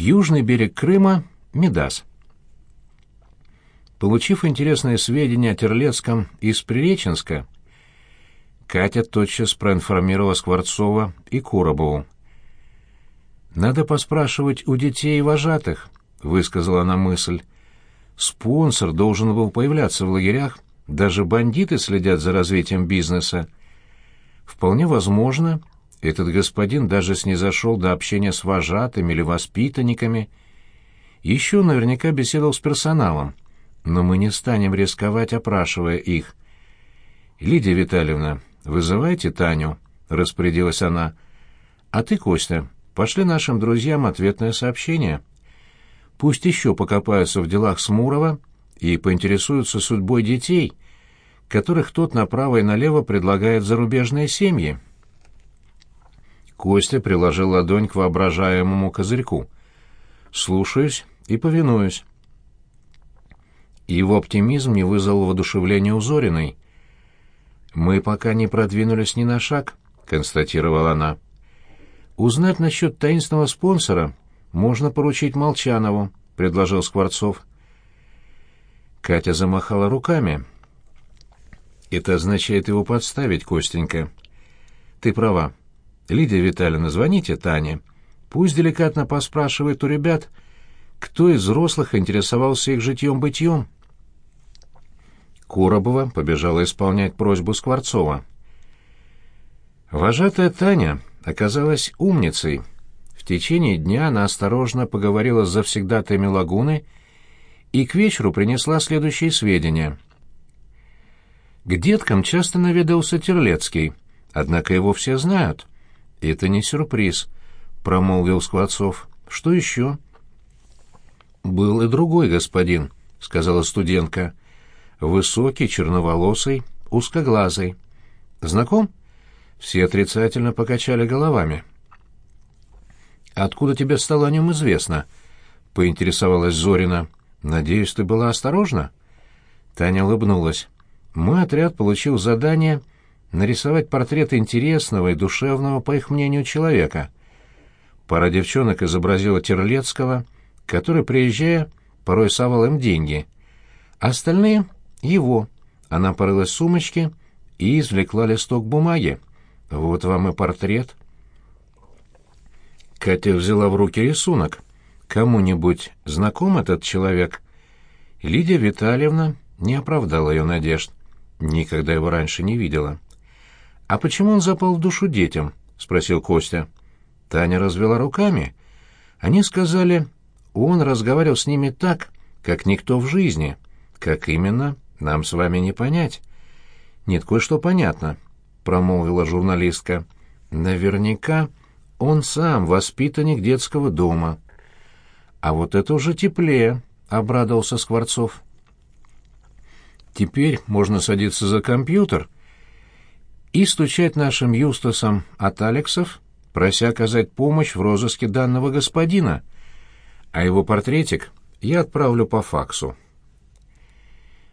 Южный берег Крыма — Медас. Получив интересные сведения о Терлецком из Приреченска, Катя тотчас проинформировала Скворцова и Коробову. «Надо поспрашивать у детей и вожатых», — высказала она мысль. «Спонсор должен был появляться в лагерях, даже бандиты следят за развитием бизнеса. Вполне возможно, этот господин даже снизошел до общения с вожатыми или воспитанниками. Еще наверняка беседовал с персоналом, но мы не станем рисковать, опрашивая их. «Лидия Витальевна, вызывайте Таню», — распорядилась она. «А ты, Костя, пошли нашим друзьям ответное сообщение. Пусть еще покопаются в делах Смурова и поинтересуются судьбой детей, которых тот направо и налево предлагает зарубежные семьи». Костя приложил ладонь к воображаемому козырьку. «Слушаюсь и повинуюсь». Его оптимизм не вызвал воодушевления у Зориной. «Мы пока не продвинулись ни на шаг», — констатировала она. «Узнать насчет таинственного спонсора можно поручить Молчанову», — предложил Скворцов. Катя замахала руками. «Это означает его подставить, Костенька». «Ты права. Лидия Витальевна, звоните Тане. Пусть деликатно поспрашивает у ребят, кто из взрослых интересовался их житьем-бытьем. Коробова побежала исполнять просьбу Скворцова. Вожатая Таня оказалась умницей. В течение дня она осторожно поговорила с завсегдатаями лагуны и к вечеру принесла следующие сведения. К деткам часто наведался Терлецкий, однако его все знают — «Это не сюрприз», — промолвил Скворцов. «Что еще?» «Был и другой господин», — сказала студентка. «Высокий, черноволосый, узкоглазый. Знаком?» Все отрицательно покачали головами. «Откуда тебе стало о нем известно?» — поинтересовалась Зорина. «Надеюсь, ты была осторожна?» Таня улыбнулась. «Мой отряд получил задание нарисовать портрет интересного и душевного, по их мнению, человека. Пара девчонок изобразила Терлецкого, который, приезжая, порой совал им деньги. Остальные — его. Она порылась в сумочке и извлекла листок бумаги. Вот вам и портрет. Катя взяла в руки рисунок. Кому-нибудь знаком этот человек? Лидия Витальевна не оправдала ее надежд. Никогда его раньше не видела. «А почему он запал в душу детям?» — спросил Костя. Таня развела руками. Они сказали, он разговаривал с ними так, как никто в жизни. Как именно, нам с вами не понять. Нет, кое-что понятно, — промолвила журналистка. Наверняка он сам воспитанник детского дома. А вот это уже теплее, — обрадовался Скворцов. Теперь можно садиться за компьютер — и стучать нашим Юстасом от Алексов, прося оказать помощь в розыске данного господина, а его портретик я отправлю по факсу.